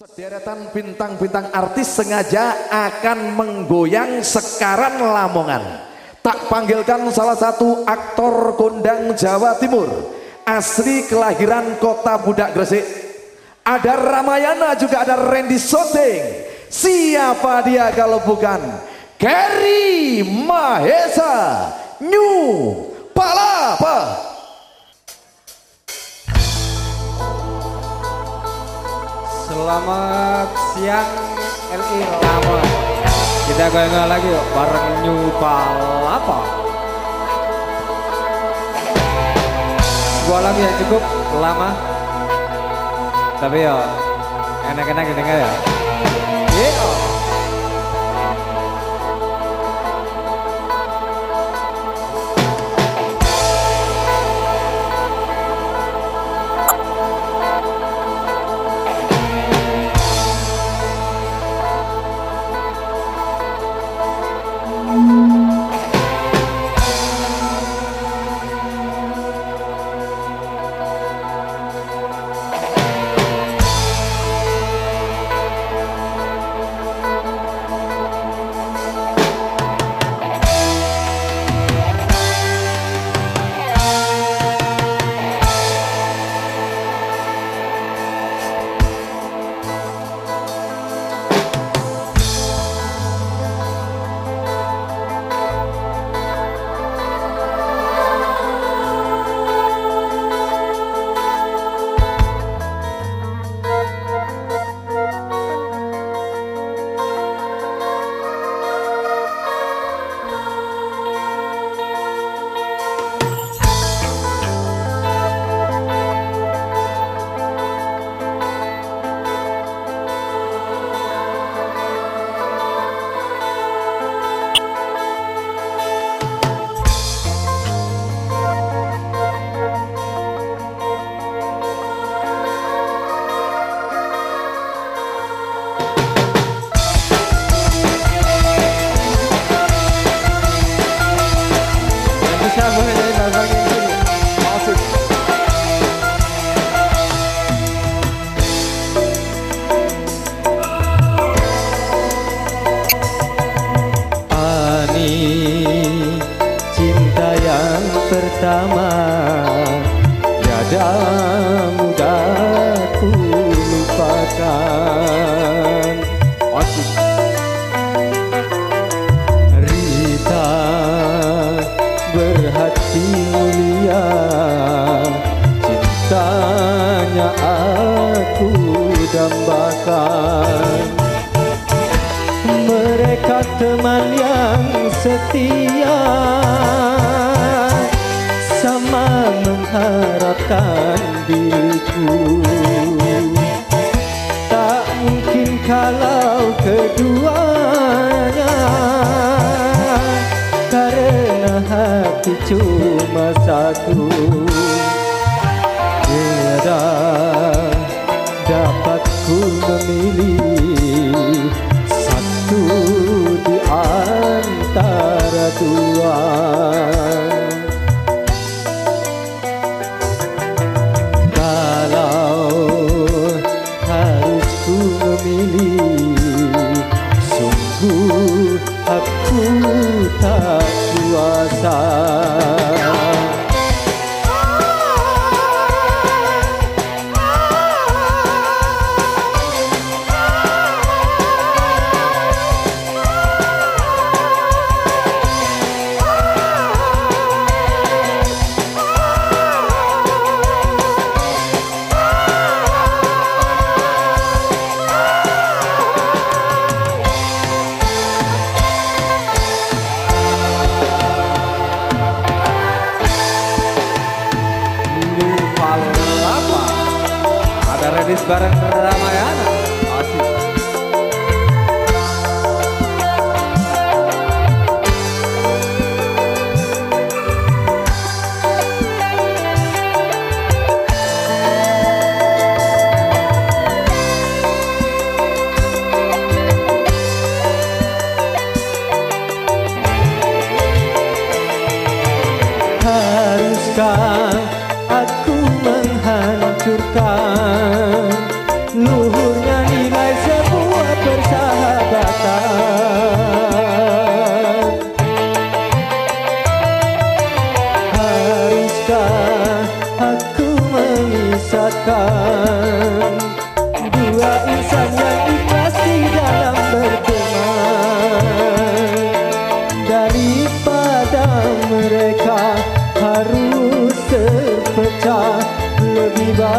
Sederetan bintang-bintang artis sengaja akan menggoyang sekaran Lamongan. Tak panggilkan salah satu aktor kondang Jawa Timur, asli kelahiran kota Budak Gresik. Ada Ramayana juga ada Randy Soting. Siapa dia kalau bukan Kerry Mahesa New Palapa. Selamat siang LI Lama Kita goyang lagi yuk bareng New Palapa. Sebuah lagu yang cukup lama. Tapi ya enak-enak didengar ya. Yeah. Setia mengharapkan diriku. Tak mungkin kalau keduanya Karena hati cuma satu bareng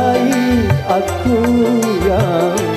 baik aku yang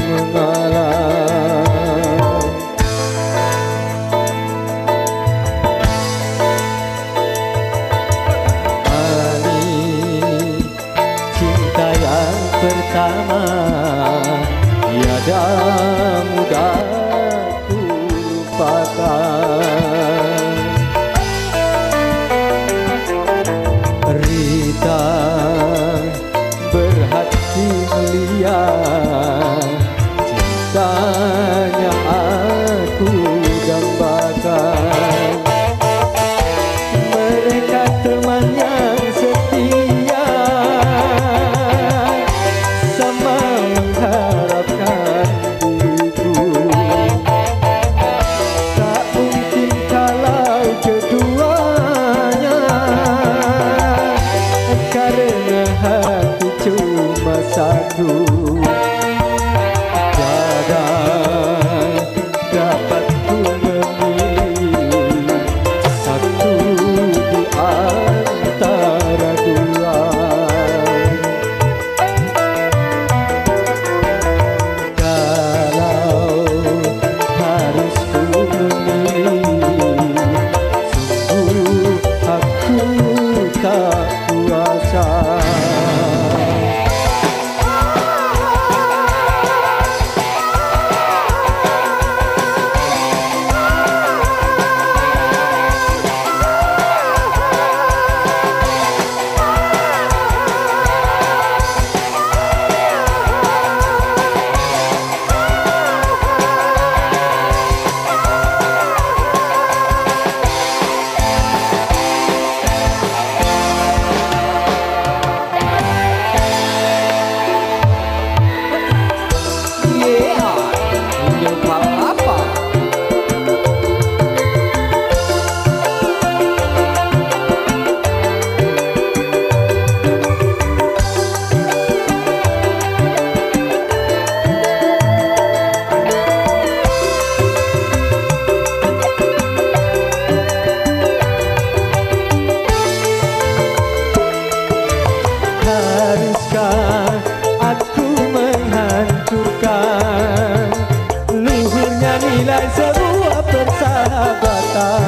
nilai sebuah persahabatan.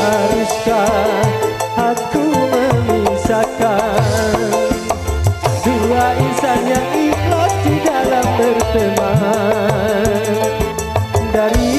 Haruskah aku memisahkan Dua insan yang ikhlas di dalam berteman? Dari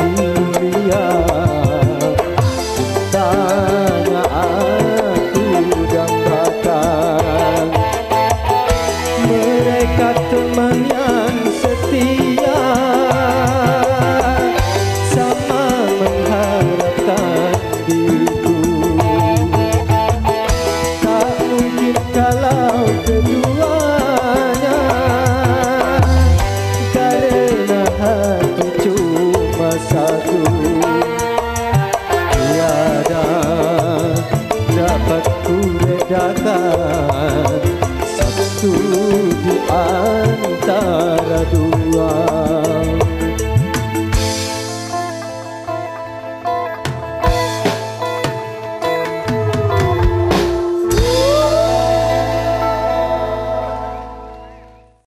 you. Sabtu di